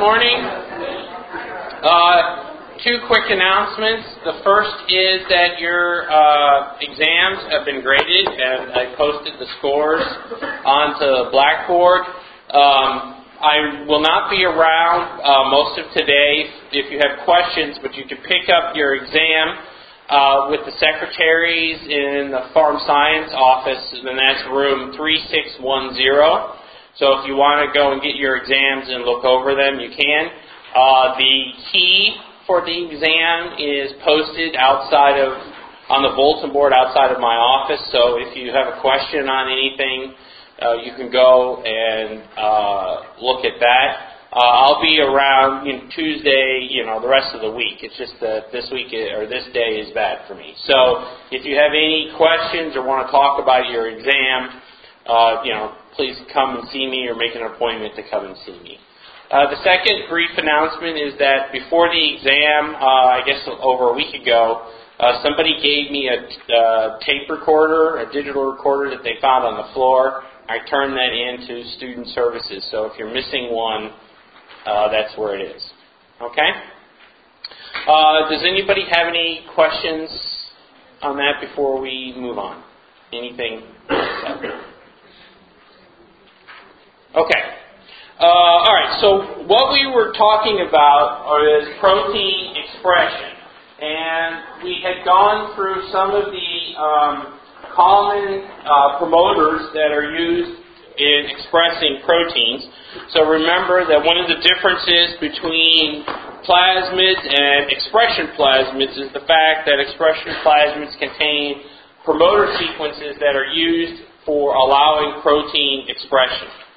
morning. Uh, two quick announcements. The first is that your uh, exams have been graded, and I posted the scores onto Blackboard. Um, I will not be around uh, most of today if you have questions, but you can pick up your exam uh, with the secretaries in the Farm Science office, and that's room 3610. So if you want to go and get your exams and look over them, you can. Uh, the key for the exam is posted outside of on the bulletin board outside of my office. So if you have a question on anything, uh, you can go and uh, look at that. Uh, I'll be around you know, Tuesday, you know, the rest of the week. It's just that this week or this day is bad for me. So if you have any questions or want to talk about your exam, uh, you know, please come and see me or make an appointment to come and see me. Uh, the second brief announcement is that before the exam, uh, I guess over a week ago, uh, somebody gave me a uh, tape recorder, a digital recorder that they found on the floor. I turned that into student services. So if you're missing one, uh, that's where it is. Okay? Uh, does anybody have any questions on that before we move on? anything. Okay. Uh, all right. So what we were talking about is protein expression, and we had gone through some of the um, common uh, promoters that are used in expressing proteins. So remember that one of the differences between plasmids and expression plasmids is the fact that expression plasmids contain promoter sequences that are used for allowing protein expression.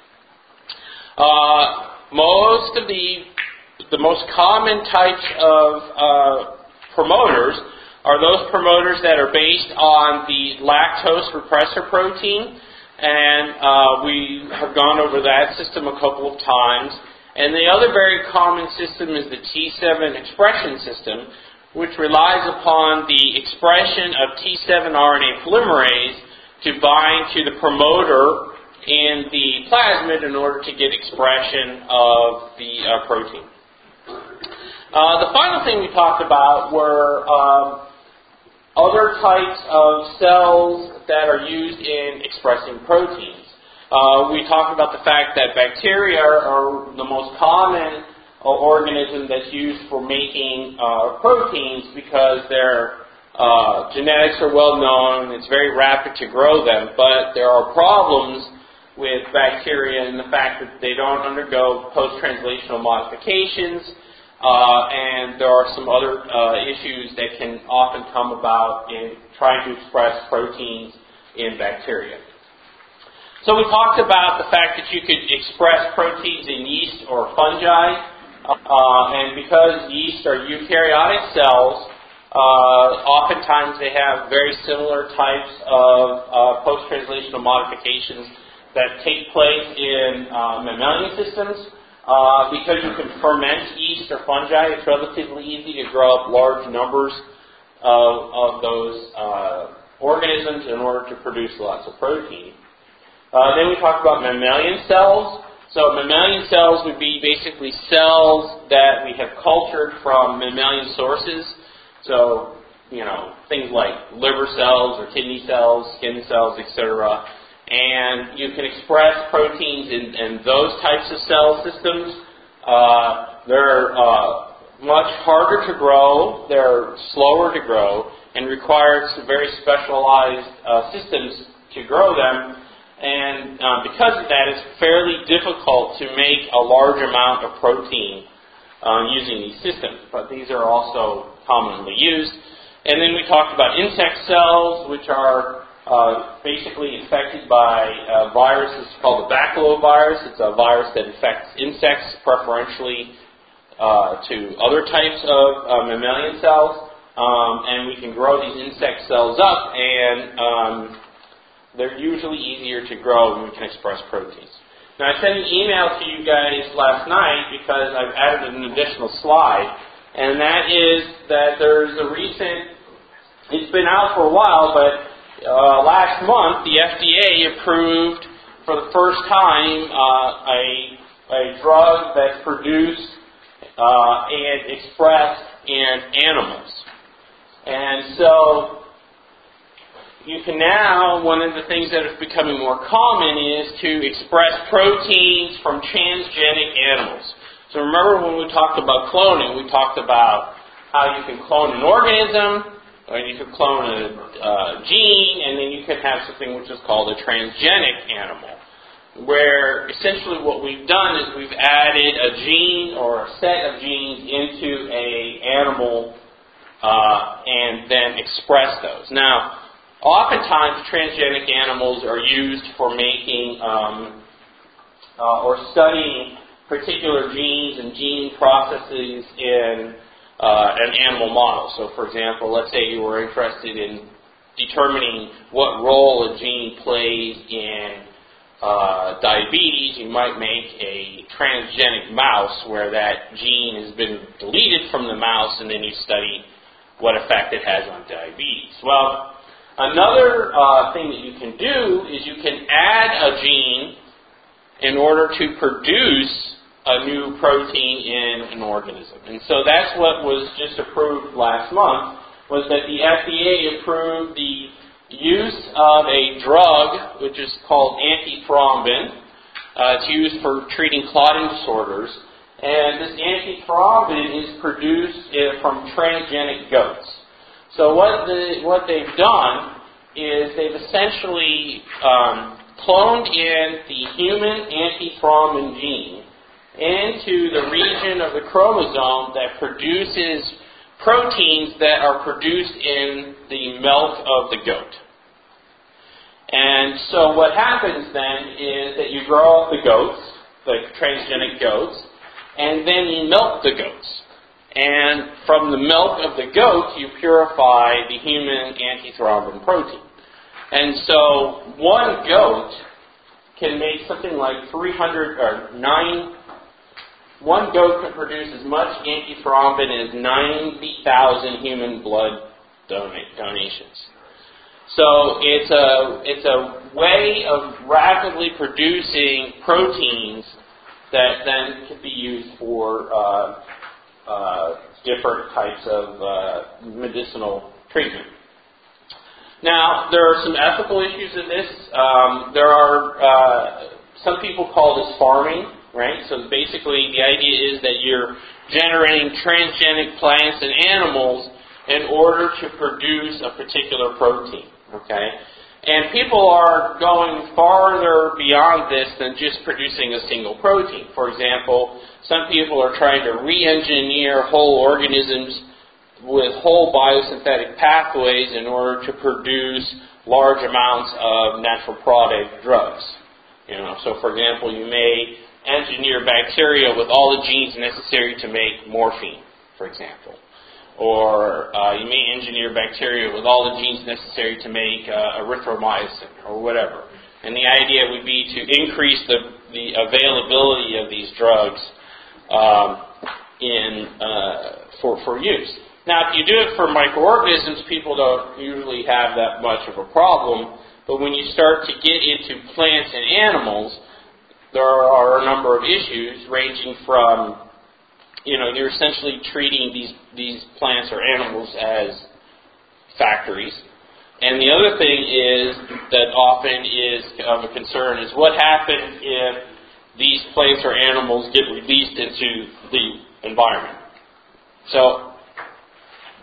Uh, most of the the most common types of uh, promoters are those promoters that are based on the lactose repressor protein, and uh, we have gone over that system a couple of times. And the other very common system is the T7 expression system, which relies upon the expression of T7 RNA polymerase to bind to the promoter in the plasmid in order to get expression of the uh, protein. Uh, the final thing we talked about were um, other types of cells that are used in expressing proteins. Uh, we talked about the fact that bacteria are the most common uh, organism that's used for making uh, proteins because their uh, genetics are well known. It's very rapid to grow them, but there are problems with bacteria and the fact that they don't undergo post-translational modifications, uh, and there are some other uh, issues that can often come about in trying to express proteins in bacteria. So we talked about the fact that you could express proteins in yeast or fungi, uh, and because yeast are eukaryotic cells, uh, oftentimes they have very similar types of uh, post-translational modifications that take place in uh, mammalian systems. Uh, because you can ferment yeast or fungi, it's relatively easy to grow up large numbers of, of those uh, organisms in order to produce lots of protein. Uh, then we talk about mammalian cells. So mammalian cells would be basically cells that we have cultured from mammalian sources. So, you know, things like liver cells or kidney cells, skin cells, etc. And you can express proteins in, in those types of cell systems. Uh, they're uh, much harder to grow, they're slower to grow, and require some very specialized uh, systems to grow them and uh, because of that, it's fairly difficult to make a large amount of protein uh, using these systems. But these are also commonly used. And then we talked about insect cells, which are uh, basically infected by a virus. It's called the baculovirus. It's a virus that infects insects, preferentially uh, to other types of uh, mammalian cells. Um, and we can grow these insect cells up and um, they're usually easier to grow when we can express proteins. Now, I sent an email to you guys last night because I've added an additional slide, and that is that there's a recent, it's been out for a while, but uh, last month the FDA approved for the first time uh, a, a drug that's produced uh, and expressed in animals. And so you can now, one of the things that is becoming more common is to express proteins from transgenic animals. So remember when we talked about cloning, we talked about how you can clone an organism, or you could clone a uh, gene, and then you could have something which is called a transgenic animal, where essentially what we've done is we've added a gene or a set of genes into a animal uh, and then express those. Now, Oftentimes, transgenic animals are used for making um, uh, or studying particular genes and gene processes in uh, an animal model. So, for example, let's say you were interested in determining what role a gene plays in uh, diabetes, you might make a transgenic mouse where that gene has been deleted from the mouse, and then you study what effect it has on diabetes. Well, Another uh, thing that you can do is you can add a gene in order to produce a new protein in an organism. And so that's what was just approved last month was that the FDA approved the use of a drug which is called antithrombin. Uh, it's used for treating clotting disorders. And this antithrombin is produced uh, from transgenic goats. So what, the, what they've done is they've essentially um, cloned in the human antithrombin gene into the region of the chromosome that produces proteins that are produced in the milk of the goat. And so what happens then is that you grow up the goats, the transgenic goats, and then you milk the goats. And from the milk of the goat, you purify the human antithrombin protein. And so one goat can make something like 300 or 9 one goat can produce as much antithrombin as 90,000 human blood donations. So it's a, it's a way of rapidly producing proteins that then can be used for uh, uh, different types of uh, medicinal treatment. Now, there are some ethical issues in this. Um, there are uh, some people call this farming, right? So basically, the idea is that you're generating transgenic plants and animals in order to produce a particular protein, okay? And people are going farther beyond this than just producing a single protein. For example, some people are trying to re engineer whole organisms with whole biosynthetic pathways in order to produce large amounts of natural product drugs. You know, so for example, you may engineer bacteria with all the genes necessary to make morphine, for example or uh, you may engineer bacteria with all the genes necessary to make uh, erythromycin or whatever. And the idea would be to increase the, the availability of these drugs um, in, uh, for, for use. Now, if you do it for microorganisms, people don't usually have that much of a problem. But when you start to get into plants and animals, there are a number of issues ranging from you know, you're essentially treating these these plants or animals as factories. And the other thing is that often is of a concern is what happens if these plants or animals get released into the environment. So,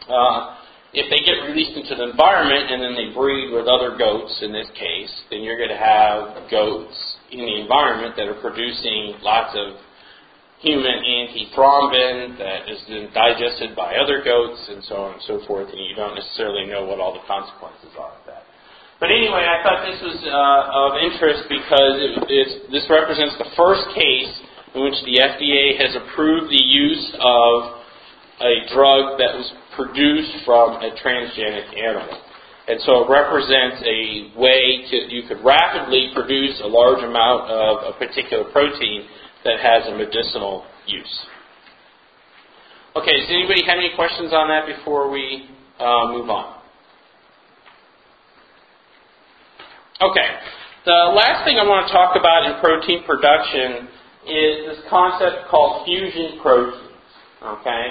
uh, if they get released into the environment and then they breed with other goats in this case, then you're going to have goats in the environment that are producing lots of human antithrombin that is then digested by other goats and so on and so forth, and you don't necessarily know what all the consequences are of that. But anyway, I thought this was uh, of interest because it, this represents the first case in which the FDA has approved the use of a drug that was produced from a transgenic animal. And so it represents a way to, you could rapidly produce a large amount of a particular protein that has a medicinal use. Okay, does anybody have any questions on that before we uh, move on? Okay, the last thing I want to talk about in protein production is this concept called fusion proteins. Okay,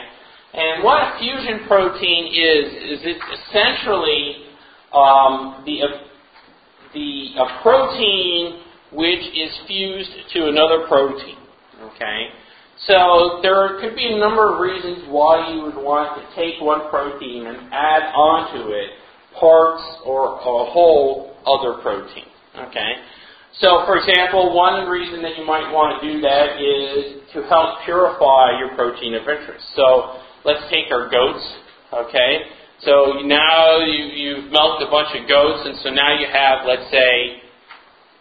and what a fusion protein is is it's essentially um, the the a protein which is fused to another protein. Okay? So there could be a number of reasons why you would want to take one protein and add onto it parts or a whole other protein. Okay? So, for example, one reason that you might want to do that is to help purify your protein of interest. So, let's take our goats. Okay? So now you, you've milked a bunch of goats, and so now you have, let's say,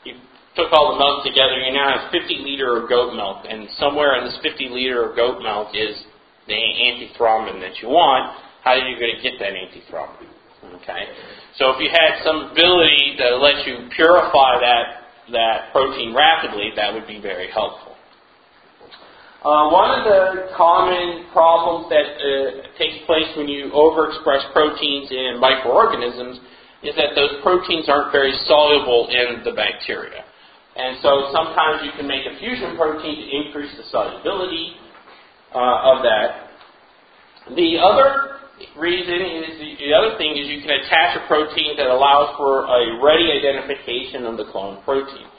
you took all the milk together, you now have 50 liter of goat milk, and somewhere in this 50 liter of goat milk is the antithrombin that you want. How are you going to get that antithrombin? Okay, so if you had some ability to let you purify that that protein rapidly, that would be very helpful. Uh, one of the common problems that uh, takes place when you overexpress proteins in microorganisms is that those proteins aren't very soluble in the bacteria. And so sometimes you can make a fusion protein to increase the solubility uh, of that. The other reason is the, the other thing is you can attach a protein that allows for a ready identification of the cloned protein.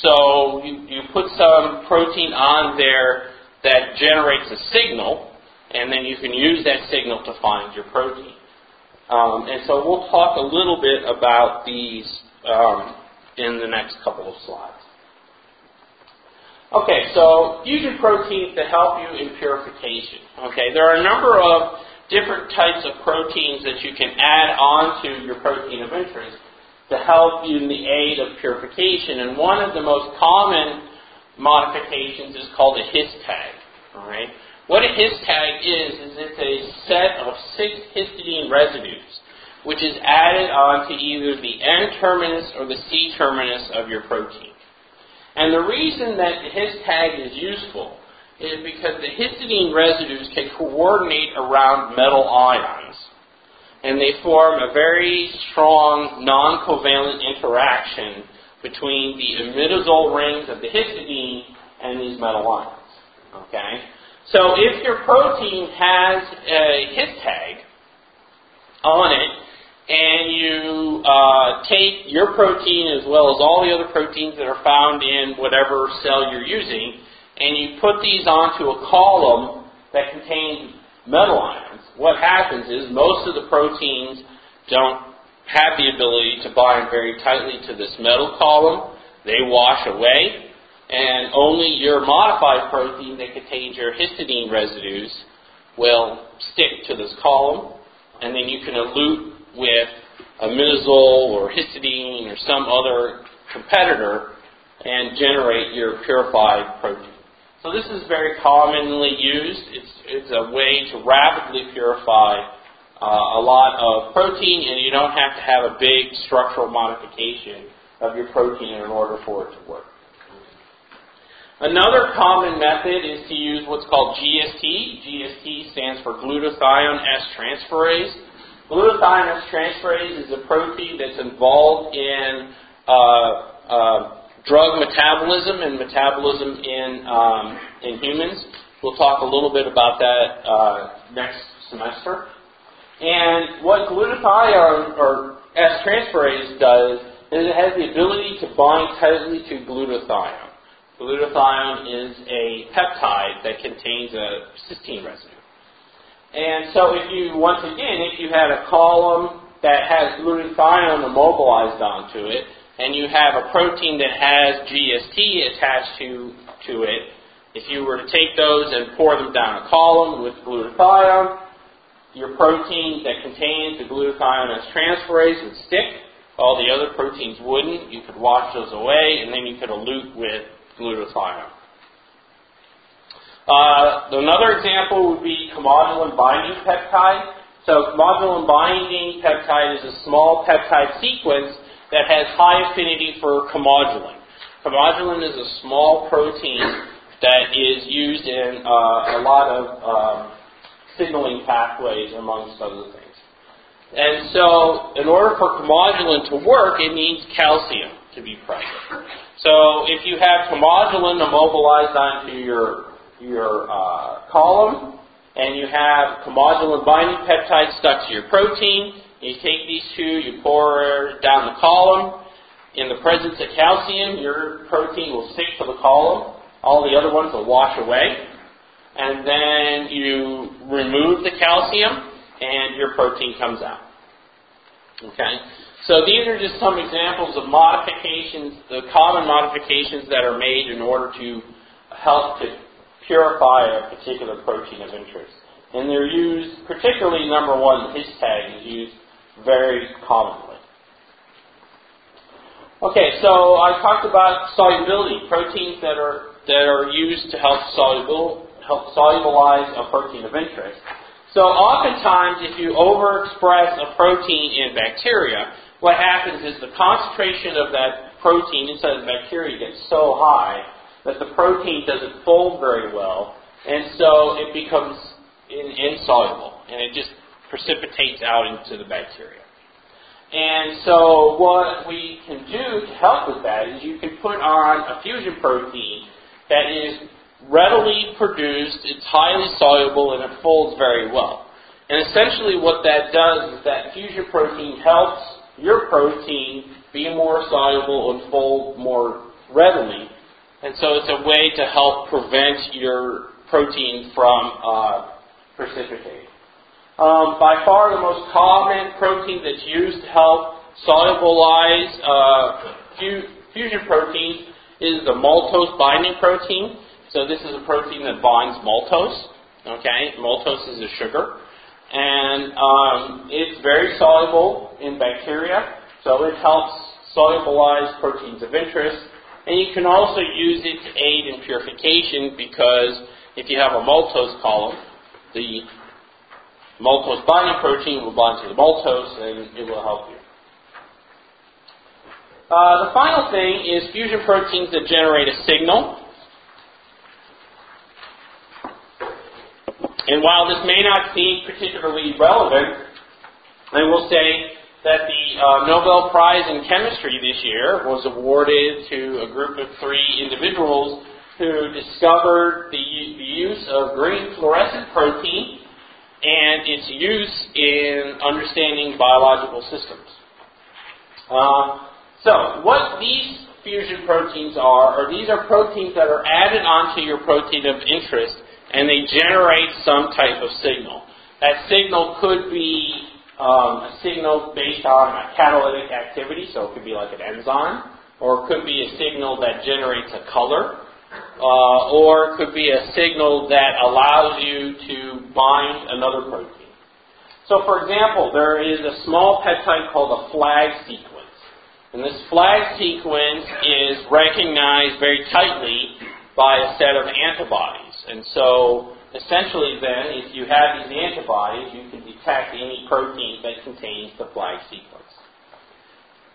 So you, you put some protein on there that generates a signal, and then you can use that signal to find your protein. Um, and so we'll talk a little bit about these um, in the next couple of slides. Okay, so fusion proteins to help you in purification. Okay, there are a number of different types of proteins that you can add onto your protein of interest to help you in the aid of purification. And one of the most common modifications is called a his tag. All right. What a his tag is is it's a set of six histidine residues, which is added onto either the N terminus or the C terminus of your protein. And the reason that the his tag is useful is because the histidine residues can coordinate around metal ions. And they form a very strong non-covalent interaction between the imidazole rings of the histidine and these metal ions. Okay? So if your protein has a his tag on it, and you uh, take your protein as well as all the other proteins that are found in whatever cell you're using, and you put these onto a column that contains metal ions, what happens is most of the proteins don't have the ability to bind very tightly to this metal column. They wash away, and only your modified protein that contains your histidine residues will stick to this column, and then you can elute with imidazole or histidine or some other competitor and generate your purified protein. So this is very commonly used. It's, it's a way to rapidly purify uh, a lot of protein, and you don't have to have a big structural modification of your protein in order for it to work. Another common method is to use what's called GST. GST stands for glutathione S transferase. Glutathione S transferase is a protein that's involved in uh, uh, drug metabolism and metabolism in, um, in humans. We'll talk a little bit about that uh, next semester. And what glutathione or S transferase does is it has the ability to bind tightly to glutathione. Glutathione is a peptide that contains a cysteine residue. And so if you, once again, if you had a column that has glutathione immobilized onto it, and you have a protein that has GST attached to, to it, if you were to take those and pour them down a column with glutathione, your protein that contains the glutathione S transferase would stick. All the other proteins wouldn't. You could wash those away, and then you could elute with glutathione. Uh, another example would be comodulin binding peptide. So comodulin binding peptide is a small peptide sequence that has high affinity for comodulin. Comodulin is a small protein that is used in uh, a lot of um, signaling pathways, amongst other things. And so, in order for comodulin to work, it needs calcium to be present. So, if you have comodulin immobilized onto your your uh, column, and you have comodulin binding peptide stuck to your protein. You take these two, you pour down the column. In the presence of calcium, your protein will stick to the column. All the other ones will wash away. And then you remove the calcium, and your protein comes out. Okay? So these are just some examples of modifications, the common modifications that are made in order to help to purify a particular protein of interest. And they're used, particularly number one, his tag is used very commonly. Okay, so I talked about solubility, proteins that are that are used to help soluble help solubilize a protein of interest. So oftentimes if you overexpress a protein in bacteria, what happens is the concentration of that protein inside the bacteria gets so high that the protein doesn't fold very well, and so it becomes in, insoluble, and it just precipitates out into the bacteria. And so what we can do to help with that is you can put on a fusion protein that is readily produced, it's highly soluble, and it folds very well. And essentially what that does is that fusion protein helps your protein be more soluble and fold more readily. And so it's a way to help prevent your protein from uh, precipitating. Um, by far the most common protein that's used to help solubilize uh, fu- fusion proteins is the maltose binding protein. So this is a protein that binds maltose. Okay, maltose is a sugar, and um, it's very soluble in bacteria. So it helps solubilize proteins of interest, and you can also use it to aid in purification because if you have a maltose column, the maltose binding protein will bind to the maltose and it will help you. Uh, the final thing is fusion proteins that generate a signal. And while this may not seem particularly relevant, I will say that the uh, Nobel Prize in Chemistry this year was awarded to a group of three individuals who discovered the, the use of green fluorescent protein and its use in understanding biological systems. Uh, so, what these fusion proteins are, are these are proteins that are added onto your protein of interest and they generate some type of signal. That signal could be um, a signal based on a catalytic activity, so it could be like an enzyme, or it could be a signal that generates a color, uh, or it could be a signal that allows you to bind another protein. So, for example, there is a small peptide called a flag sequence. And this flag sequence is recognized very tightly by a set of antibodies. And so essentially then, if you have these antibodies, you can detect any protein that contains the flag sequence.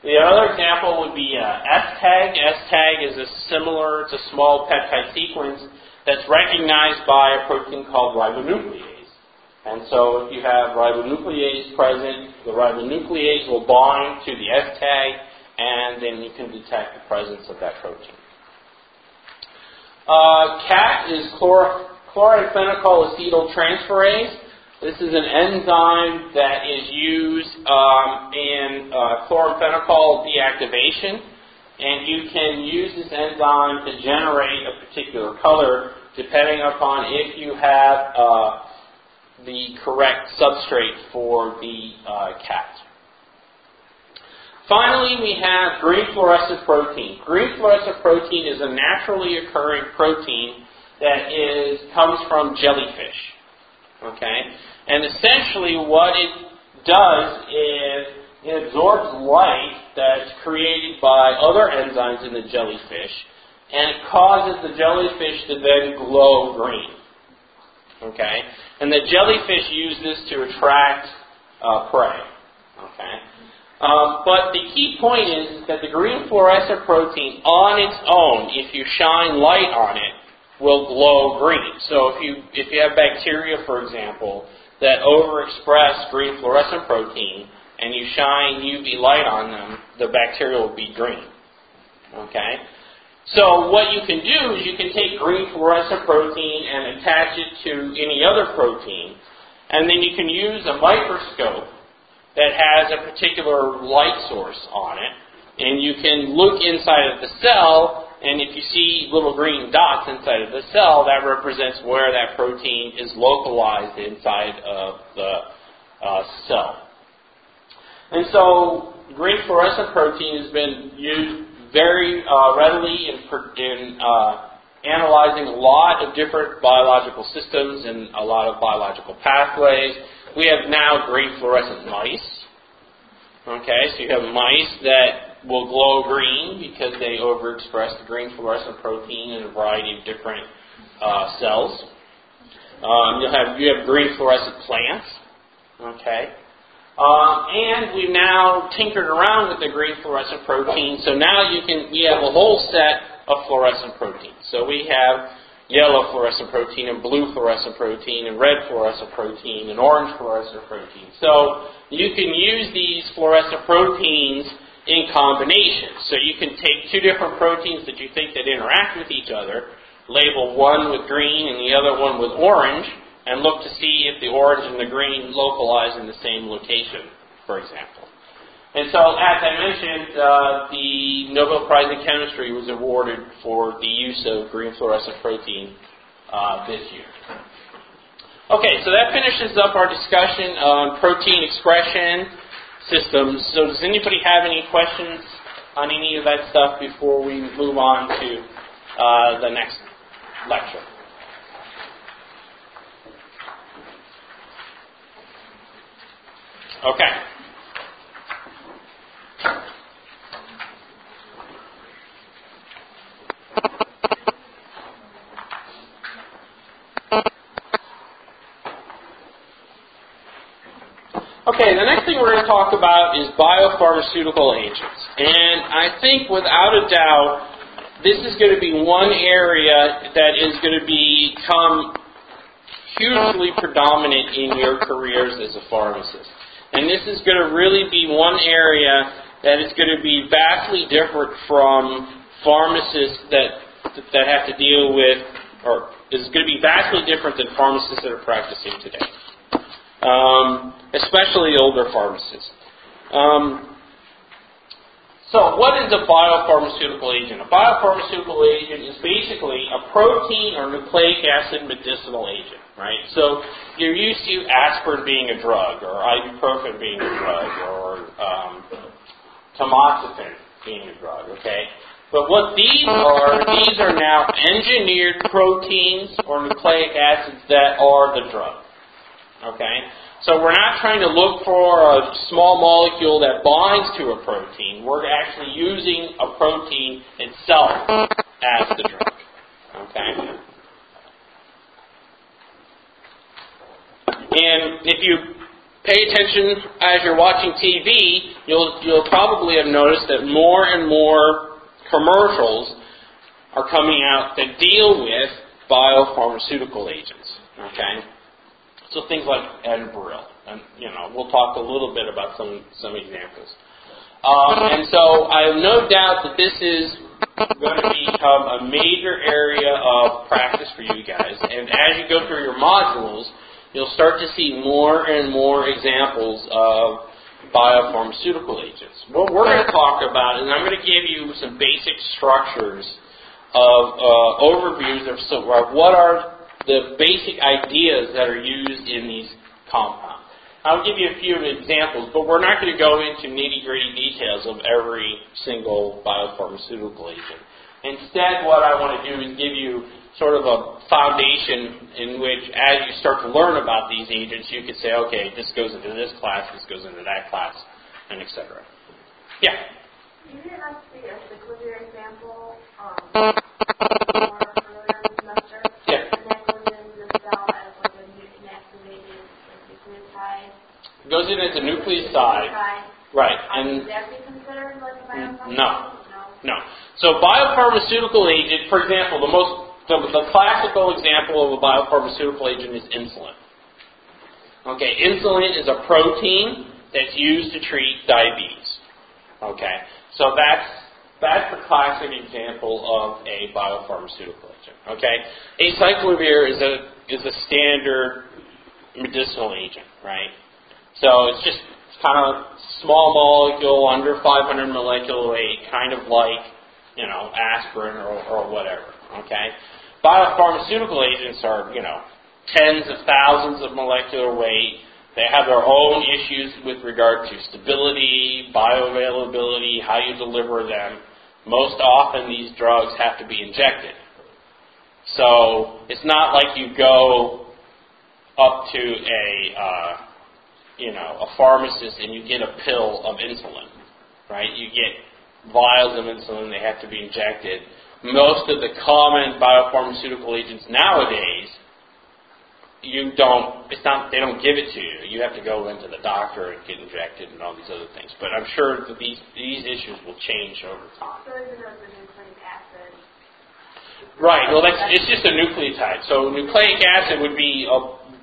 The other example would be uh, S-tag. S-tag is a similar, it's a small peptide sequence that's recognized by a protein called ribonuclease. And so if you have ribonuclease present, the ribonuclease will bind to the S-tag, and then you can detect the presence of that protein. Uh, CAT is chlor- chloride phenol acetyltransferase. This is an enzyme that is used um, in uh, chloramphenicol deactivation, and you can use this enzyme to generate a particular color depending upon if you have uh, the correct substrate for the uh, CAT. Finally, we have green fluorescent protein. Green fluorescent protein is a naturally occurring protein that is comes from jellyfish. Okay? And essentially what it does is it absorbs light that's created by other enzymes in the jellyfish and it causes the jellyfish to then glow green. Okay? And the jellyfish use this to attract uh, prey. Okay? Um, but the key point is that the green fluorescent protein on its own, if you shine light on it, will glow green. So if you if you have bacteria, for example, that overexpress green fluorescent protein, and you shine UV light on them, the bacteria will be green. Okay. So what you can do is you can take green fluorescent protein and attach it to any other protein, and then you can use a microscope that has a particular light source on it, and you can look inside of the cell and if you see little green dots inside of the cell, that represents where that protein is localized inside of the uh, cell. And so green fluorescent protein has been used very uh, readily in, in uh, analyzing a lot of different biological systems and a lot of biological pathways. We have now green fluorescent mice. Okay, so you have mice that will glow green because they overexpress the green fluorescent protein in a variety of different uh, cells. Um, you'll have you have green fluorescent plants. Okay. Um, and we've now tinkered around with the green fluorescent protein, so now you can we have a whole set of fluorescent proteins. So we have yellow fluorescent protein and blue fluorescent protein and red fluorescent protein and orange fluorescent protein. So you can use these fluorescent proteins in combination. So you can take two different proteins that you think that interact with each other, label one with green and the other one with orange, and look to see if the orange and the green localize in the same location, for example. And so, as I mentioned, uh, the Nobel Prize in Chemistry was awarded for the use of green fluorescent protein uh, this year. Okay, so that finishes up our discussion on protein expression systems. So, does anybody have any questions on any of that stuff before we move on to uh, the next lecture? Okay. Okay, the next thing we're going to talk about is biopharmaceutical agents. And I think without a doubt, this is going to be one area that is going to become hugely predominant in your careers as a pharmacist. And this is going to really be one area that is going to be vastly different from pharmacists that that have to deal with, or is going to be vastly different than pharmacists that are practicing today, um, especially older pharmacists. Um, so, what is a biopharmaceutical agent? A biopharmaceutical agent is basically a protein or nucleic acid medicinal agent, right? So, you're used to aspirin being a drug, or ibuprofen being a drug, or um, tamoxifen being a drug, okay? But what these are, these are now engineered proteins or nucleic acids that are the drug, okay? So we're not trying to look for a small molecule that binds to a protein. We're actually using a protein itself as the drug. Okay? And if you pay attention as you're watching TV, you'll you'll probably have noticed that more and more commercials are coming out that deal with biopharmaceutical agents. Okay? So things like Enbrel, and you know, we'll talk a little bit about some some examples. Um, and so I have no doubt that this is going to become a major area of practice for you guys. And as you go through your modules, you'll start to see more and more examples of biopharmaceutical agents. What we're going to talk about is I'm going to give you some basic structures of uh, overviews of, so, of what are the basic ideas that are used in these compounds. I'll give you a few examples, but we're not going to go into nitty gritty details of every single biopharmaceutical agent. Instead, what I want to do is give you sort of a foundation in which, as you start to learn about these agents, you could say, okay, this goes into this class, this goes into that class, and etc. Yeah? You example um, more earlier this semester. Yeah. And that goes into the cell as like a mutant activated nucleotide. It goes in as a nucleoside. Nucleotide. Right. And would that be considered like no. No. No. So biopharmaceutical agent, for example, the most the, the classical example of a biopharmaceutical agent is insulin. Okay, insulin is a protein that's used to treat diabetes. Okay, so that's that's the classic example of a biopharmaceutical agent. Okay, acyclovir is a is a standard medicinal agent, right? So it's just kind of small molecule, under 500 molecular weight, kind of like you know aspirin or, or whatever. Okay, biopharmaceutical agents are you know tens of thousands of molecular weight. They have their own issues with regard to stability, bioavailability, how you deliver them. Most often, these drugs have to be injected. So it's not like you go up to a uh, you know a pharmacist and you get a pill of insulin, right? You get vials of insulin; they have to be injected. Most of the common biopharmaceutical agents nowadays you don't it's not they don't give it to you. You have to go into the doctor and get injected and all these other things. But I'm sure that these these issues will change over time. So even nucleic acid. Right. Well, that's it's just a nucleotide. So nucleic acid would be a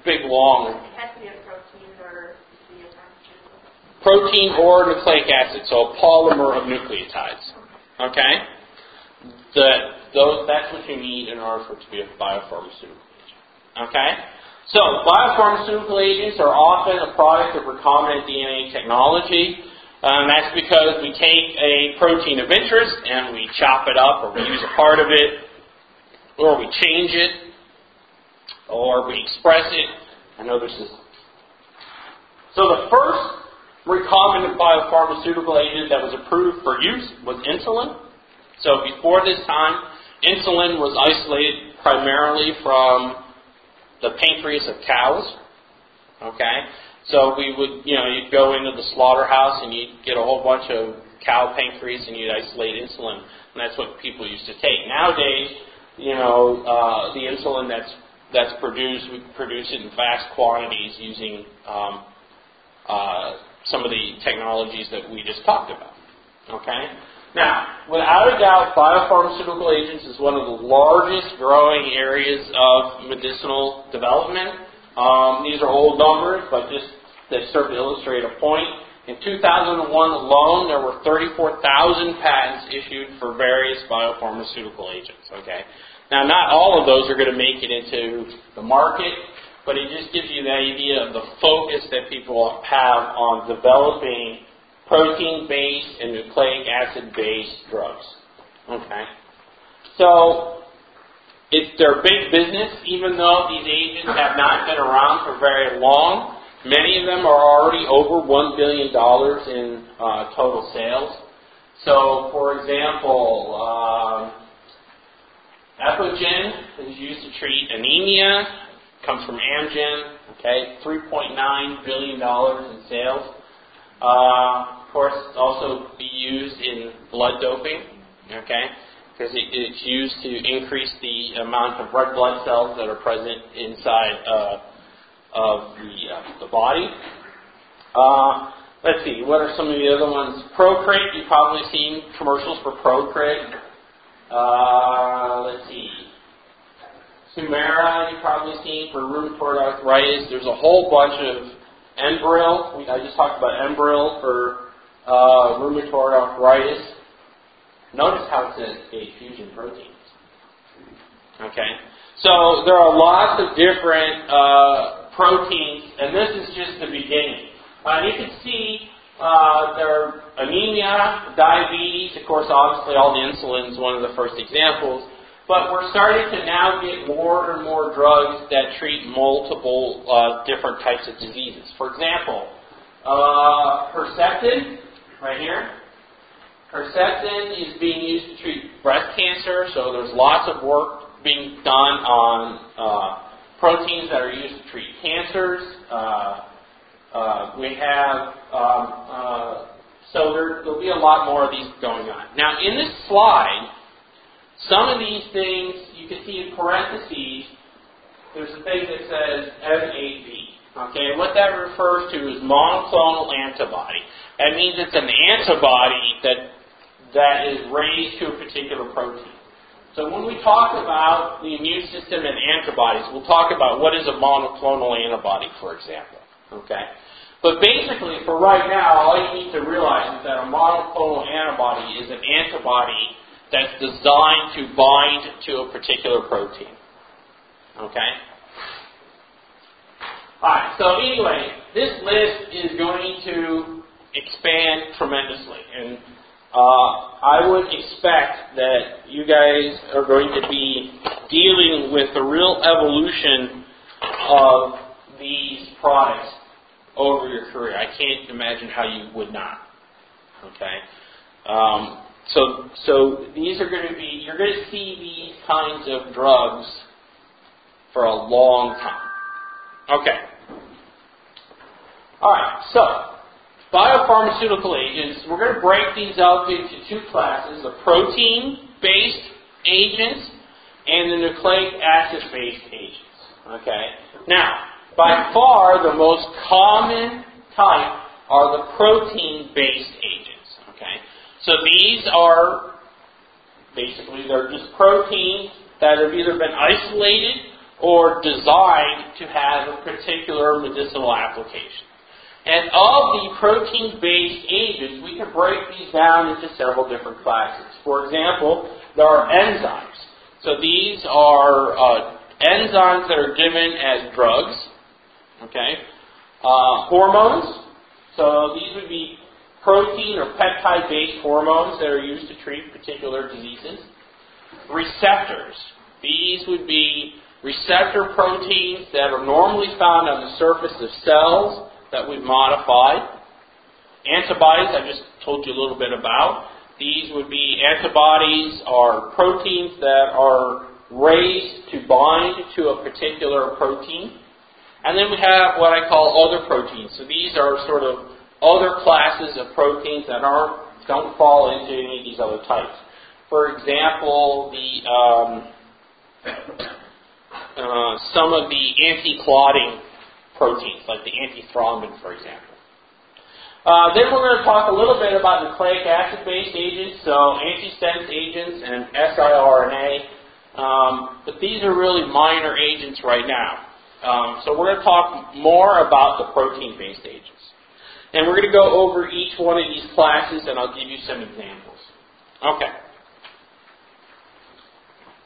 big long It has to be a protein or be a pharmaceutical. Protein or nucleic acid, so a polymer of nucleotides. Okay? The, those, that's what you need in order for it to be a biopharmaceutical agent. Okay? So, biopharmaceutical agents are often a product of recombinant DNA technology. Um, that's because we take a protein of interest and we chop it up, or we use a part of it, or we change it, or we express it. I know this is. So the first recombinant biopharmaceutical agent that was approved for use was insulin. So before this time, insulin was isolated primarily from the pancreas of cows. Okay? So we would, you know, you'd go into the slaughterhouse and you'd get a whole bunch of cow pancreas and you'd isolate insulin. And that's what people used to take. Nowadays, you know, uh, the insulin that's that's produced, we produce it in vast quantities using um, uh, some of the technologies that we just talked about. Okay? Now, without a doubt, biopharmaceutical agents is one of the largest growing areas of medicinal development. Um, these are old numbers, but just they serve to illustrate a point. In 2001 alone, there were 34,000 patents issued for various biopharmaceutical agents. Okay, now not all of those are going to make it into the market, but it just gives you the idea of the focus that people have on developing protein-based and nucleic acid-based drugs. Okay? So, it's their big business, even though these agents have not been around for very long. Many of them are already over $1 billion in uh, total sales. So, for example, um, Epogen is used to treat anemia, comes from Amgen, okay, $3.9 billion in sales. Uh, of course, also be used in blood doping, okay, because it, it's used to increase the amount of red blood cells that are present inside uh, of the, uh, the body. Uh, let's see, what are some of the other ones? Procrit, you've probably seen commercials for Procrit. Uh, let's see. Humira, you've probably seen for rheumatoid arthritis. There's a whole bunch of Enbrel. I just talked about Enbrel for uh, rheumatoid arthritis. Notice how it says a fusion proteins. Okay? So there are lots of different uh, proteins, and this is just the beginning. Uh, you can see uh, there are anemia, diabetes, of course, obviously all the insulin is one of the first examples. But we're starting to now get more and more drugs that treat multiple uh, different types of diseases. For example, uh, right here. Herceptin is being used to treat breast cancer, so there's lots of work being done on uh, proteins that are used to treat cancers. Uh, uh, we have, um, uh, so there, there'll be a lot more of these going on. Now, in this slide, some of these things you can see in parentheses. There's a thing that says MAB. Okay, what that refers to is monoclonal antibody. That means it's an antibody that that is raised to a particular protein. So when we talk about the immune system and antibodies, we'll talk about what is a monoclonal antibody, for example. Okay? But basically, for right now, all you need to realize is that a monoclonal antibody is an antibody that's designed to bind to a particular protein. Okay? Alright, so anyway, this list is going to expand tremendously. And uh, I would expect that you guys are going to be dealing with the real evolution of these products over your career. I can't imagine how you would not. Okay? Um, so, so these are going to be, you're going to see these kinds of drugs for a long time. Okay. All right, so biopharmaceutical agents, we're going to break these up into two classes the protein based agents and the nucleic acid based agents. Okay? Now, by far the most common type are the protein based agents. So these are basically they're just proteins that have either been isolated or designed to have a particular medicinal application. And of the protein-based agents, we can break these down into several different classes. For example, there are enzymes. So these are uh, enzymes that are given as drugs. Okay. Uh, hormones. So these would be protein or peptide-based hormones that are used to treat particular diseases. Receptors. These would be receptor proteins that are normally found on the surface of cells that we've modified. Antibodies, I just told you a little bit about. These would be antibodies or proteins that are raised to bind to a particular protein. And then we have what I call other proteins. So these are sort of other classes of proteins that aren't don't fall into any of these other types. For example, the um, uh, some of the anti-clotting proteins, like the antithrombin, for example. Uh, then we're going to talk a little bit about nucleic acid-based agents, so antisense agents and siRNA. Um, but these are really minor agents right now. Um, so we're going to talk more about the protein-based agents. And we're going to go over each one of these classes, and I'll give you some examples. Okay.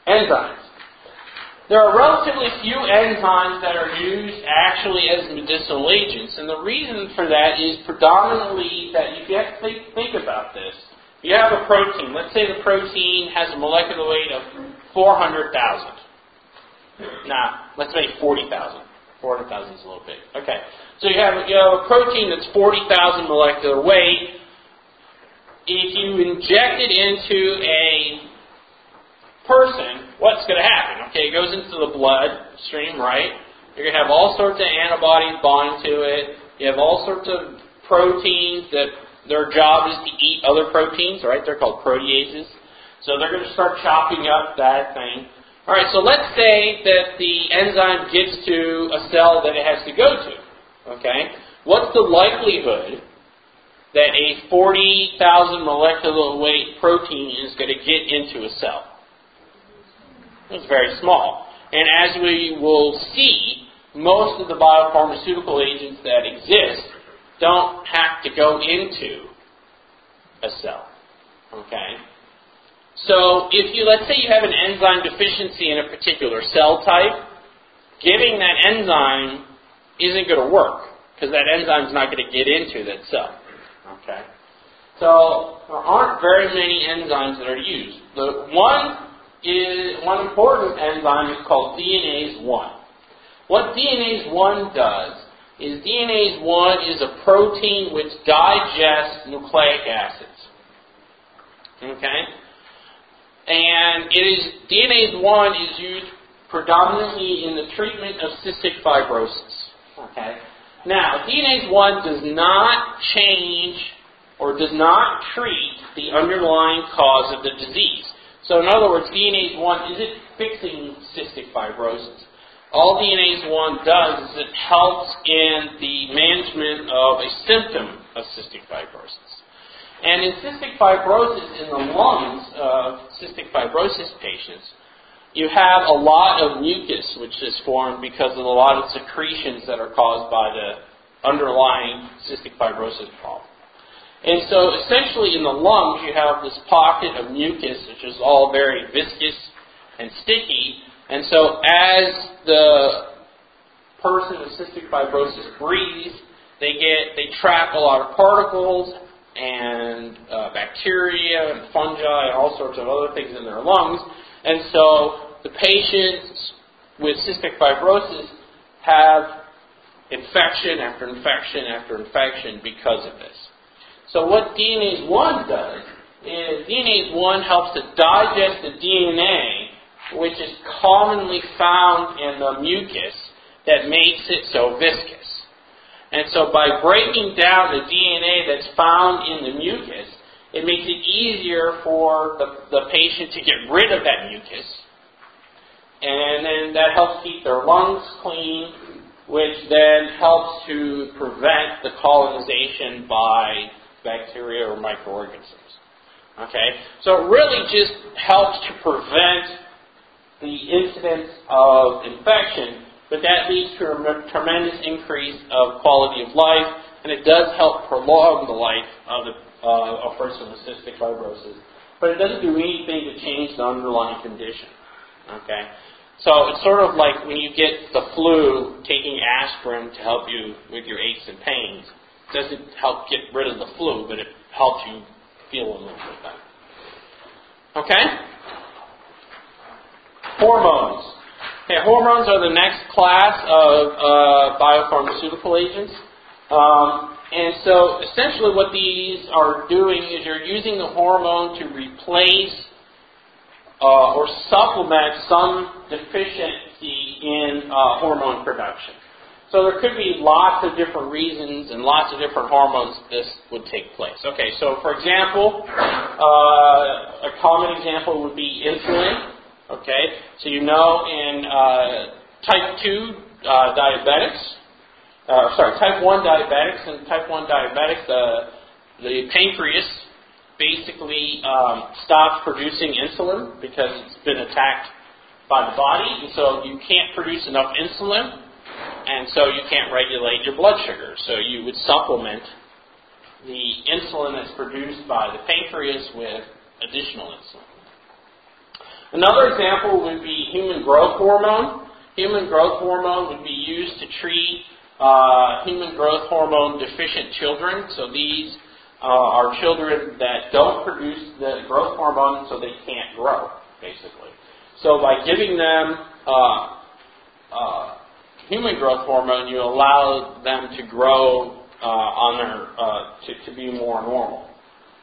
Enzymes. There are relatively few enzymes that are used actually as medicinal agents, and the reason for that is predominantly that if you have to think, think about this. You have a protein. Let's say the protein has a molecular weight of 400,000. Now, let's say 40,000. 400,000 is a little big. Okay. So you have, you have a protein that's 40,000 molecular weight. If you inject it into a person, what's going to happen? Okay, it goes into the bloodstream, right? You're going to have all sorts of antibodies bind to it. You have all sorts of proteins that their job is to eat other proteins, right? They're called proteases. So they're going to start chopping up that thing. All right, so let's say that the enzyme gets to a cell that it has to go to. Okay? What's the likelihood that a 40,000 molecular weight protein is going to get into a cell? It's very small. And as we will see, most of the biopharmaceutical agents that exist don't have to go into a cell. Okay? So if you let's say you have an enzyme deficiency in a particular cell type, giving that enzyme isn't going to work because that enzyme is not going to get into that cell. Okay? So there aren't very many enzymes that are used. The one is one important enzyme is called DNase 1. What DNase 1 does is DNase 1 is a protein which digests nucleic acids. Okay? And it is DNase 1 is used predominantly in the treatment of cystic fibrosis. Okay? Now, DNase 1 does not change or does not treat the underlying cause of the disease. So in other words, DNase 1 isn't fixing cystic fibrosis. All DNase 1 does is it helps in the management of a symptom of cystic fibrosis. And in cystic fibrosis in the lungs of cystic fibrosis patients, you have a lot of mucus which is formed because of a lot of secretions that are caused by the underlying cystic fibrosis problem. And so essentially in the lungs you have this pocket of mucus which is all very viscous and sticky. And so as the person with cystic fibrosis breathes, they get they trap a lot of particles and uh, bacteria and fungi and all sorts of other things in their lungs. And so the patients with cystic fibrosis have infection after infection after infection because of this. So what DNase 1 does is DNase 1 helps to digest the DNA, which is commonly found in the mucus that makes it so viscous. And so by breaking down the DNA that's found in the mucus, it makes it easier for the, the patient to get rid of that mucus. And then that helps keep their lungs clean, which then helps to prevent the colonization by bacteria or microorganisms. Okay? So it really just helps to prevent the incidence of infection, but that leads to a tremendous increase of quality of life, and it does help prolong the life of a, uh, a person with cystic fibrosis. But it doesn't do anything to change the underlying condition. Okay? So it's sort of like when you get the flu, taking aspirin to help you with your aches and pains. It doesn't help get rid of the flu, but it helps you feel a little bit better. Okay? Hormones. Okay, hormones are the next class of uh, biopharmaceutical agents. Um, and so essentially what these are doing is you're using the hormone to replace uh, or supplement some deficiency in uh, hormone production. So there could be lots of different reasons and lots of different hormones this would take place. Okay, so for example, uh, a common example would be insulin. Okay, so you know in uh, type 2 uh, diabetics, uh, sorry, type 1 diabetics and type 1 diabetics, the, the pancreas basically um, stops producing insulin because it's been attacked by the body, and so you can't produce enough insulin, and so you can't regulate your blood sugar. So you would supplement the insulin that's produced by the pancreas with additional insulin. Another example would be human growth hormone. Human growth hormone would be used to treat uh, human growth hormone deficient children. So these uh, are children that don't produce the growth hormone, so they can't grow, basically. So by giving them uh, uh, human growth hormone, you allow them to grow uh, on their uh, to, to be more normal.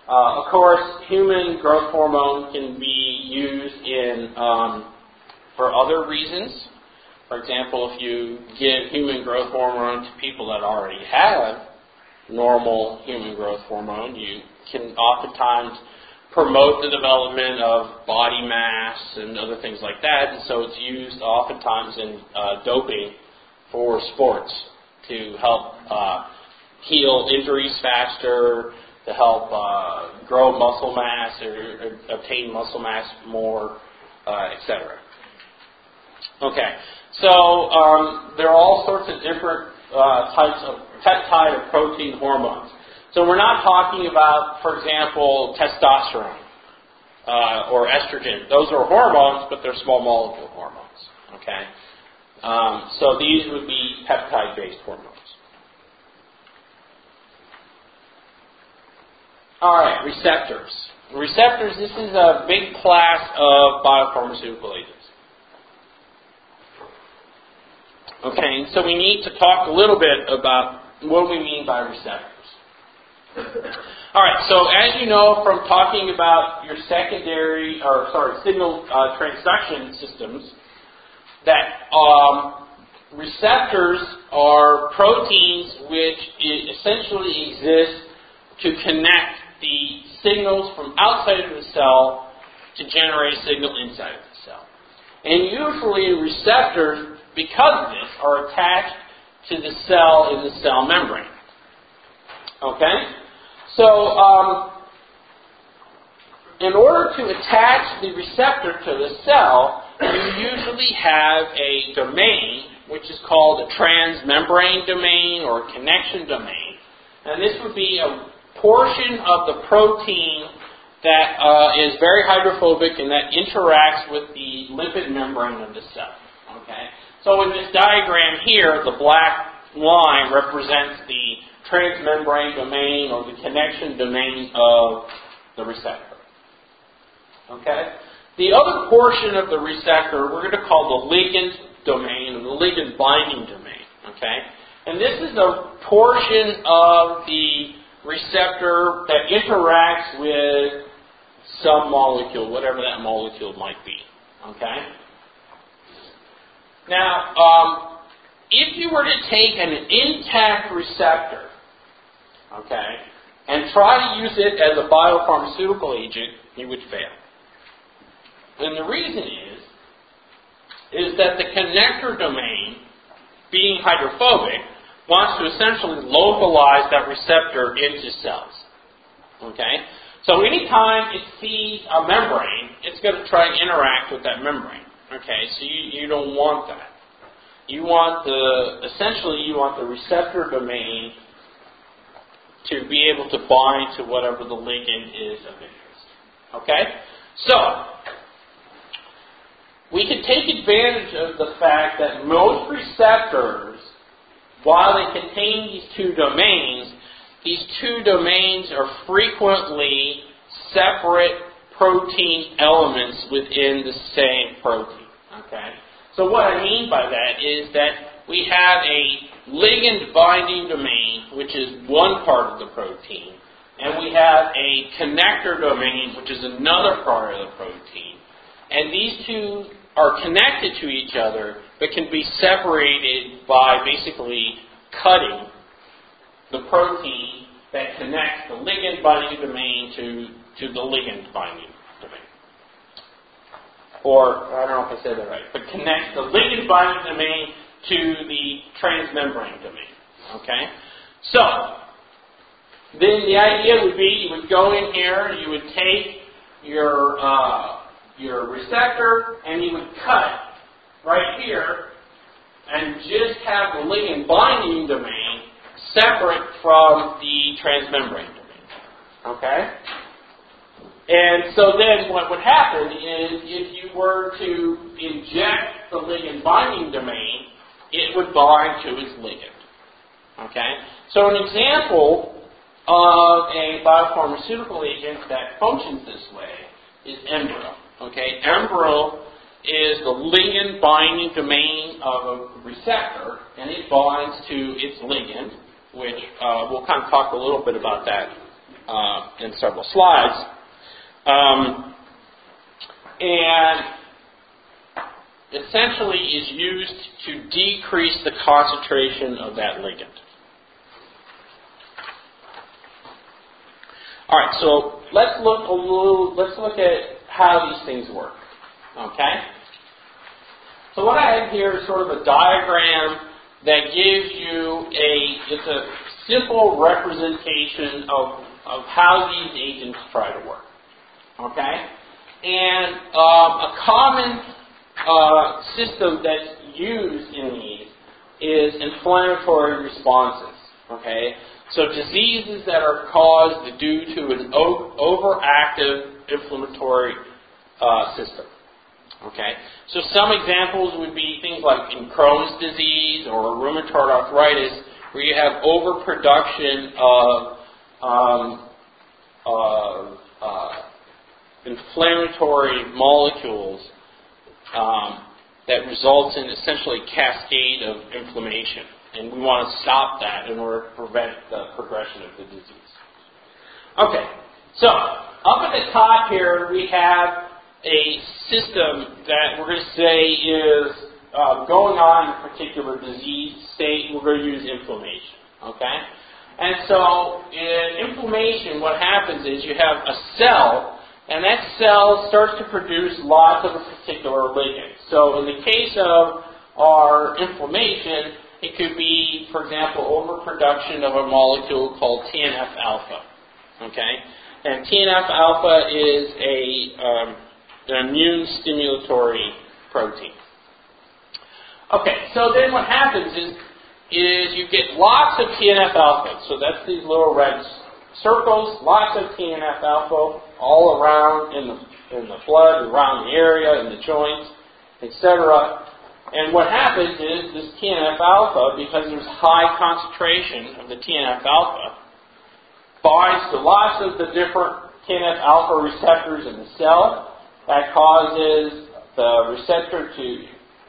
Uh, of course, human growth hormone can be used in um, for other reasons. For example, if you give human growth hormone to people that already have normal human growth hormone, you can oftentimes promote the development of body mass and other things like that. And so it's used oftentimes in uh, doping for sports to help uh, heal injuries faster, to help uh, grow muscle mass or, or, obtain muscle mass more, uh, etc. Okay, so um, there are all sorts of different uh, types of peptide or protein hormones. So we're not talking about, for example, testosterone uh, or estrogen. Those are hormones, but they're small molecule hormones. Okay, um, so these would be peptide-based hormones. All right, receptors. Receptors, this is a big class of biopharmaceutical agents. Okay, so we need to talk a little bit about what we mean by receptors. All right, so as you know from talking about your secondary, or sorry, signal uh, transduction systems, that um, receptors are proteins which essentially exist to connect the signals from outside of the cell to generate a signal inside of the cell. And usually receptors, because of this, are attached to the cell in the cell membrane. Okay? So, um, in order to attach the receptor to the cell, you usually have a domain which is called a transmembrane domain or connection domain. And this would be a portion of the protein that uh, is very hydrophobic and that interacts with the lipid membrane of the cell. Okay? So in this diagram here, the black line represents the transmembrane domain or the connection domain of the receptor. Okay? The other portion of the receptor we're going to call the ligand domain or the ligand binding domain. Okay? And this is a portion of the receptor that interacts with some molecule, whatever that molecule might be. Okay? Now, um, if you were to take an intact receptor, okay, and try to use it as a biopharmaceutical agent, you would fail. And the reason is, is that the connector domain, being hydrophobic, wants to essentially localize that receptor into cells. Okay? So anytime it sees a membrane, it's going to try and interact with that membrane. Okay? So you, you don't want that. You want the, essentially, you want the receptor domain to be able to bind to whatever the ligand is of interest. Okay? So, we can take advantage of the fact that most receptors, while they contain these two domains, these two domains are frequently separate protein elements within the same protein. Okay? So what I mean by that is that we have a ligand binding domain, which is one part of the protein, and we have a connector domain, which is another part of the protein. And these two are connected to each other, but can be separated by basically cutting the protein that connects the ligand binding domain to, to the ligand binding domain. Or, I don't know if I said that right, but connects the ligand binding domain to the transmembrane domain. Okay? So, then the idea would be you would go in here, you would take your uh, your receptor, and you would cut right here, and just have the ligand binding domain separate from the transmembrane domain. Okay? And so then what would happen is if you were to inject the ligand binding domain, it would bind to its ligand. Okay? So an example of a biopharmaceutical agent that functions this way is Enbrel. Okay, Enbrel is the ligand binding domain of a receptor, and it binds to its ligand, which uh, we'll kind of talk a little bit about that uh, in several slides. Um, and essentially is used to decrease the concentration of that ligand. All right, so let's look a little. Let's look at how these things work. Okay. So what I have here is sort of a diagram that gives you a. It's a simple representation of of how these agents try to work. Okay. And um, a common uh, system that's used in these is inflammatory responses. Okay. So diseases that are caused due to an overactive inflammatory uh, system. Okay, so some examples would be things like in Crohn's disease or rheumatoid arthritis, where you have overproduction of um, uh, uh, inflammatory molecules um, that results in essentially a cascade of inflammation. And we want to stop that in order to prevent the progression of the disease. Okay, so up at the top here we have a system that we're going to say is uh, going on in a particular disease state. We're going to use inflammation. Okay, and so in inflammation, what happens is you have a cell, and that cell starts to produce lots of a particular ligand. So in the case of our inflammation, it could be, for example, overproduction of a molecule called TNF alpha. Okay, and TNF alpha is a um, an immune stimulatory protein. Okay, so then what happens is is you get lots of TNF alpha. So that's these little red circles, lots of TNF alpha all around in the in the blood, around the area, in the joints, etc. And what happens is this TNF alpha, because there's high concentration of the TNF alpha, binds to lots of the different TNF alpha receptors in the cell. That causes the receptor to,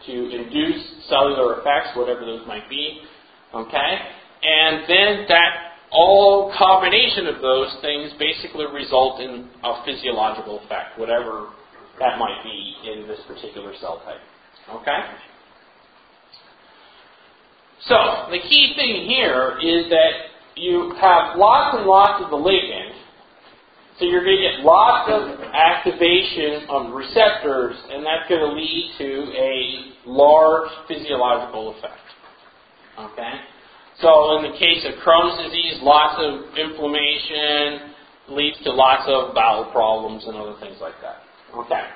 to induce cellular effects, whatever those might be. Okay? And then that all combination of those things basically result in a physiological effect, whatever that might be in this particular cell type. Okay? So, the key thing here is that you have lots and lots of the ligand, so you're going to get lots of activation of receptors, and that's going to lead to a large physiological effect. Okay? So, in the case of Crohn's disease, lots of inflammation leads to lots of bowel problems and other things like that. Okay?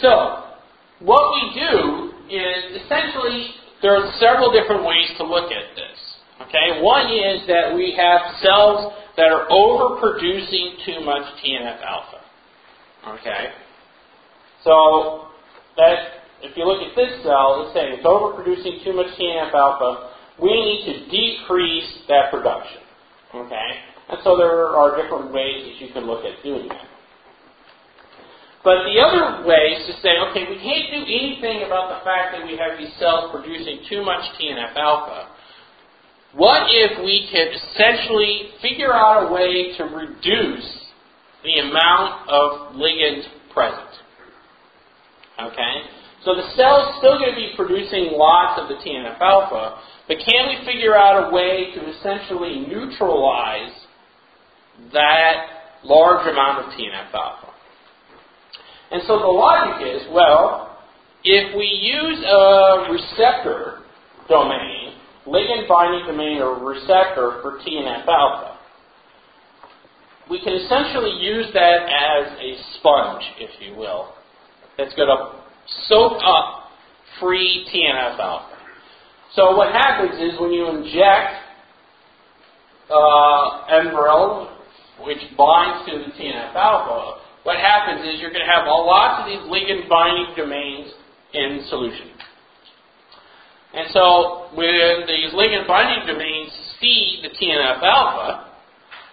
So, what we do is essentially there are several different ways to look at this. Okay, one is that we have cells that are overproducing too much TNF alpha. Okay, So that if you look at this cell, it's saying it's overproducing too much TNF alpha. We need to decrease that production. Okay? And so there are different ways that you can look at doing that. But the other way is to say, okay, we can't do anything about the fact that we have these cells producing too much TNF alpha. What if we could essentially figure out a way to reduce the amount of ligand present? Okay? So the cell is still going to be producing lots of the TNF alpha, but can we figure out a way to essentially neutralize that large amount of TNF alpha? And so the logic is, well, if we use a receptor domain ligand binding domain or receptor for TNF alpha. We can essentially use that as a sponge, if you will, that's going to soak up free TNF alpha. So what happens is when you inject uh, Enbrel, which binds to the TNF alpha, what happens is you're going to have a lot of these ligand binding domains in solution. And so when these ligand binding domains see the TNF alpha,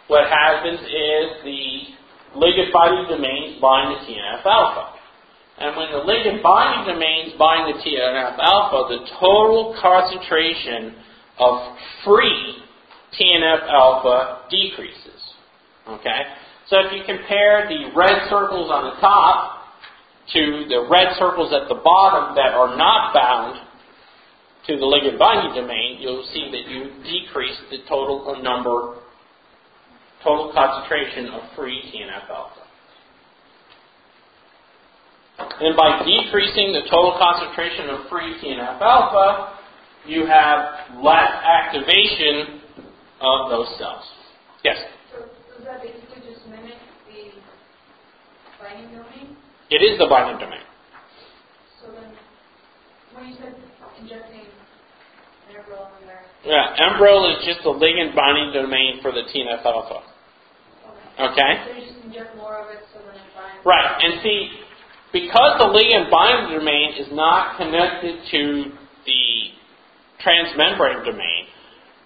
what happens is the ligand binding domains bind the TNF alpha. And when the ligand binding domains bind the TNF alpha, the total concentration of free TNF alpha decreases. Okay? So if you compare the red circles on the top to the red circles at the bottom that are not bound to the ligand binding domain, you'll see that you decrease the total number, total concentration of free TNF alpha. And by decreasing the total concentration of free TNF alpha, you have less activation of those cells. Yes? So does that basically just mimic the binding domain? It is the binding domain. So then, when you said injecting Yeah, Enbrel is just the ligand binding domain for the TNF alpha. okay. Okay? So you just inject more of it so then it binds. Right, and see, because the ligand binding domain is not connected to the transmembrane domain,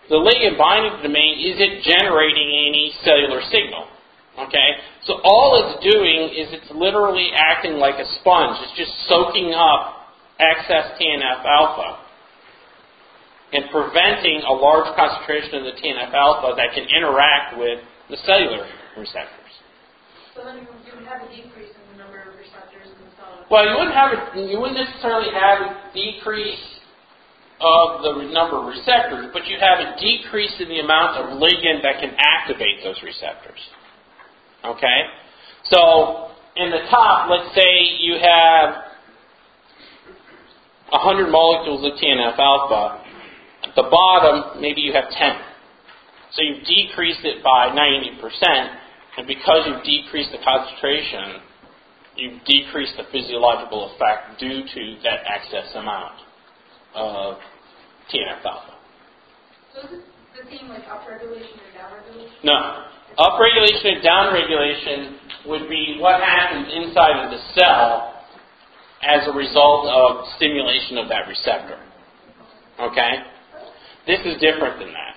the ligand binding domain isn't generating any cellular signal. Okay? So all it's doing is it's literally acting like a sponge. It's just soaking up excess TNF alpha and preventing a large concentration of the TNF alpha that can interact with the cellular receptors. So then you would have a decrease in the number of receptors in the cell. Well, you wouldn't have a, you wouldn't necessarily have a decrease of the number of receptors, but you have a decrease in the amount of ligand that can activate those receptors. Okay? So, in the top, let's say you have 100 molecules of TNF alpha. The bottom, maybe you have 10. So you've decreased it by 90%, and because you've decreased the concentration, you've decreased the physiological effect due to that excess amount of TNF alpha. So is it the same like upregulation or downregulation? No. Upregulation and downregulation would be what happens inside of the cell as a result of stimulation of that receptor. Okay? This is different than that.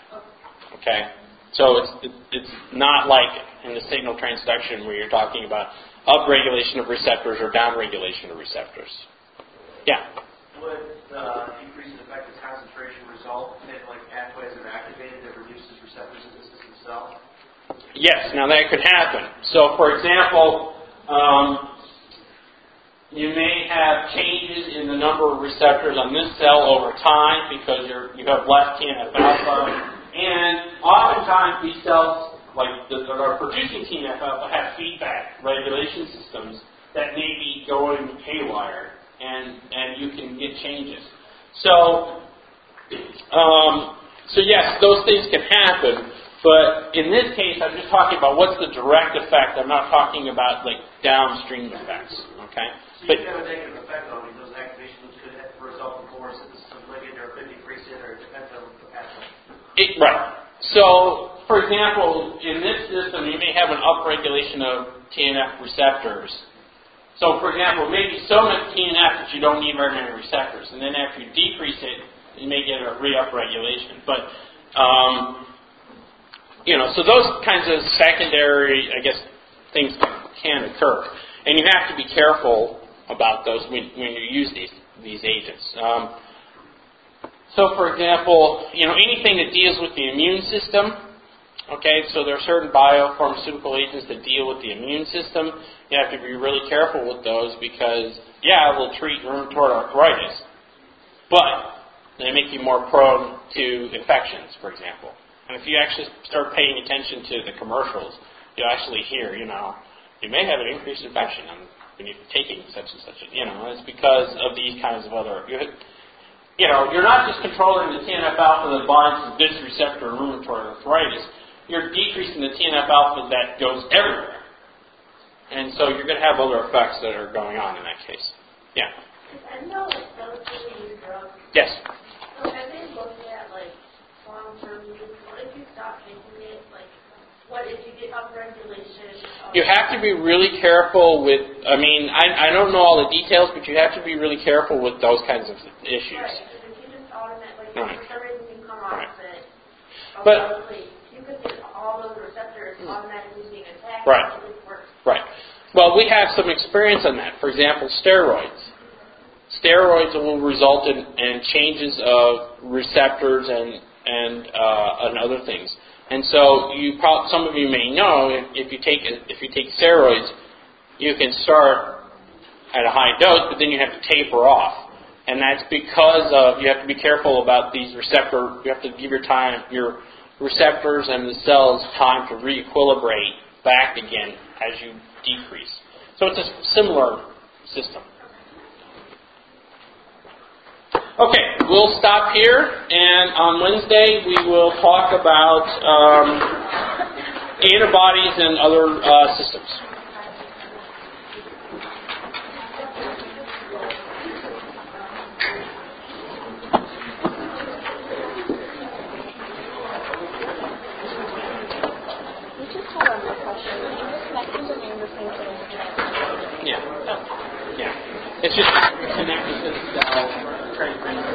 Okay? So it's, it's not like in the signal transduction where you're talking about upregulation of receptors or downregulation of receptors. Yeah. Would uh, increase in effective concentration result in like pathways are activated that reduces receptors in the system cell? Yes, now that could happen. So, for example, um, you may have changes in the number of receptors on this cell over time because you're, you have less TNF alpha. And oftentimes these cells, like that are producing TNF alpha, have feedback regulation systems that may be going haywire, and, and you can get changes. So, um, so yes, those things can happen. But in this case, I'm just talking about what's the direct effect. I'm not talking about like downstream effects. Okay. So But you have a negative effect on. Those activations could have, result in or could decrease it or depends on the. Right. So, for example, in this system, you may have an upregulation of TNF receptors. So, for example, maybe so much TNF that you don't need very many receptors, and then after you decrease it, you may get a re-upregulation. But, um, you know, so those kinds of secondary, I guess, things can occur, and you have to be careful about those when, when you use these these agents. Um, so, for example, you know, anything that deals with the immune system, okay, so there are certain biopharmaceutical agents that deal with the immune system. You have to be really careful with those because, yeah, it will treat rheumatoid arthritis, but they make you more prone to infections, for example. And if you actually start paying attention to the commercials, you'll actually hear, you know, you may have an increased infection when you're taking such and such. A, you know, it's because of these kinds of other. You know, you're not just controlling the TNF alpha that binds to this receptor in rheumatoid arthritis. You're decreasing the TNF alpha that goes everywhere. And so you're going to have other effects that are going on in that case. Yeah. I know like relatively new drugs. Yes. So have they looked at like long-term use? You stop taking it? Like, what you get upregulation? Of You have to be really careful with. I mean, I, I don't know all the details, but you have to be really careful with those kinds of issues. Right. If you just automatically, Right. for some reason you come off Right. it, But- you could get all those receptors hmm. automatically being attacked. Right. and It would work. Right. Well, we have some experience on that. For example, steroids. Steroids will result in, in changes of receptors and and uh, and other things. And so, you prob- some of you may know if, if you take if you take steroids, you can start at a high dose, but then you have to taper off. And that's because of you have to be careful about these receptor. You have to give your time your receptors and the cells time to re-equilibrate back again as you decrease. So it's a similar system. Okay, we'll stop here, and on Wednesday we will talk about um, antibodies and other uh, systems. We just had one more question. Can you just mention the name of the thing Yeah. Yeah. It's just connected to the cell, transferring